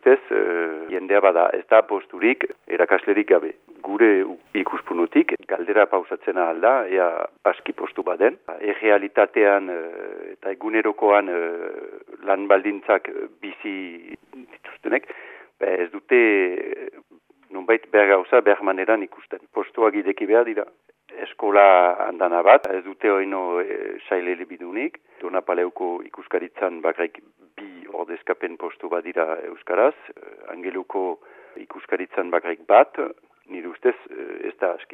ustez, e, jendea bada, ez da posturik erakaslerik gabe. Gure ikuspunutik, galdera pausatzen alda, ea aski postu baden. Errealitatean eta egunerokoan lan baldintzak bizi dituztenek, ez dute nunbait behar gauza behar maneran ikusten. Postuak ideki behar dira eskola andana bat, ez dute oino e, saile libidunik. Dona paleuko ikuskaritzan bakraik bi ordezkapen postu bat dira Euskaraz, e, angeluko ikuskaritzan bakraik bat, nire ustez e, ez da aski.